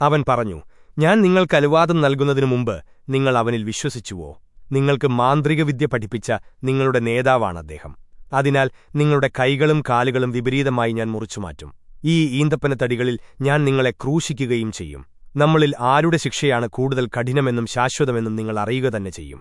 അവൻ പറഞ്ഞു ഞാൻ നിങ്ങൾക്ക് അനുവാദം നൽകുന്നതിനു മുമ്പ് നിങ്ങൾ അവനിൽ വിശ്വസിച്ചുവോ? നിങ്ങൾക്ക് മാന്ത്രികവിദ്യ പഠിപ്പിച്ച നിങ്ങളുടെ നേതാവാണ് അദ്ദേഹം. അതിനാൽ നിങ്ങളുടെ കൈകളും കാലുകളും വിപരീതമായി ഞാൻ മുറിച്ചുമാറ്റും ഈ ഈന്തപ്പനത്തടികളിൽ ഞാൻ നിങ്ങളെ ക്രൂശിക്കുകയും ചെയ്യും. നമ്മളിൽ ആരുടെ ശിക്ഷയാണ് കൂടുതൽ കഠിനമെന്നും ശാശ്വതമെന്നും നിങ്ങൾ അറിയുക തന്നെ ചെയ്യും.